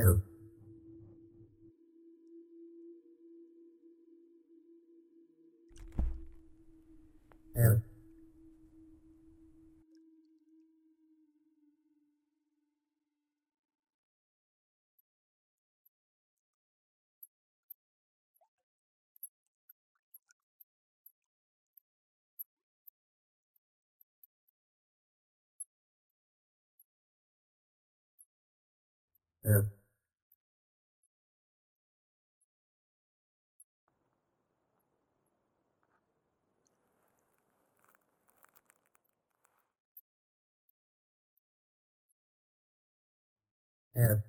hair. Hair. Hair. and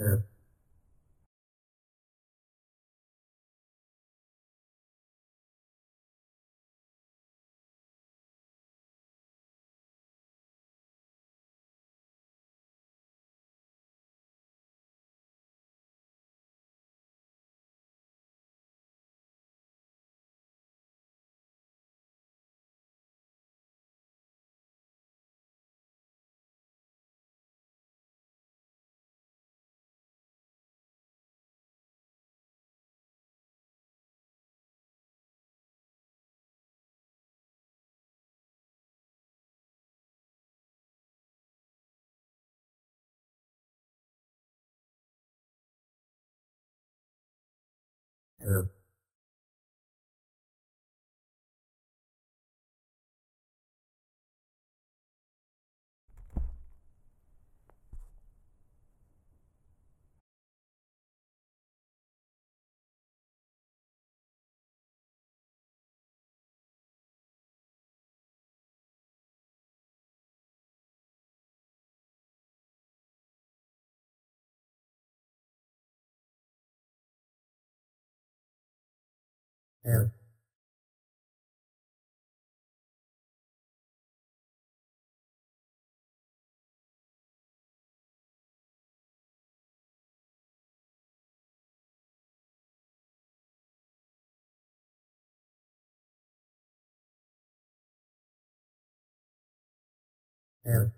uh, or prepared prepared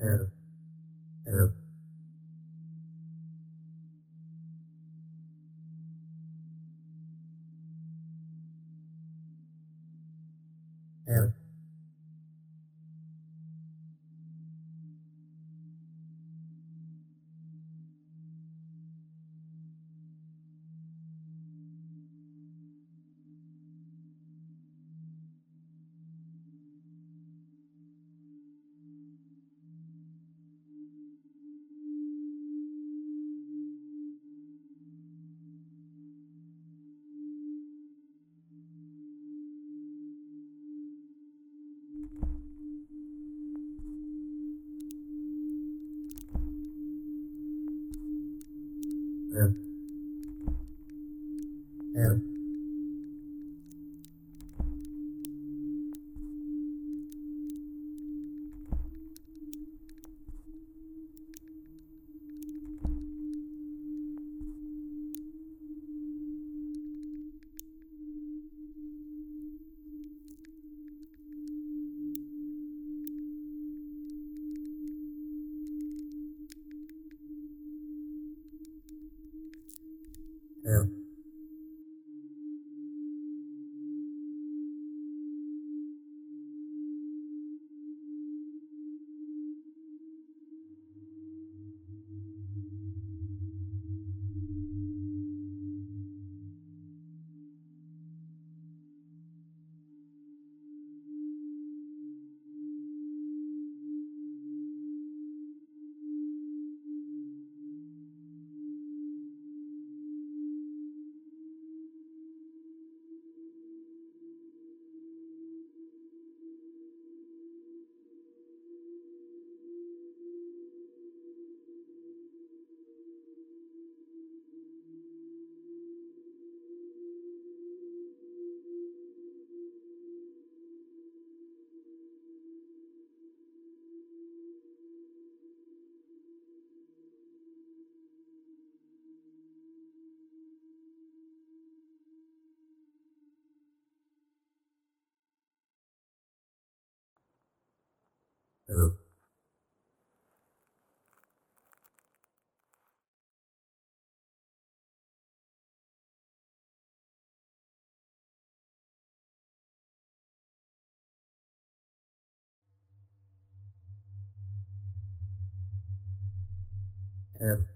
Arab, Arab. Arab. Yeah. Yeah. Air, air, air,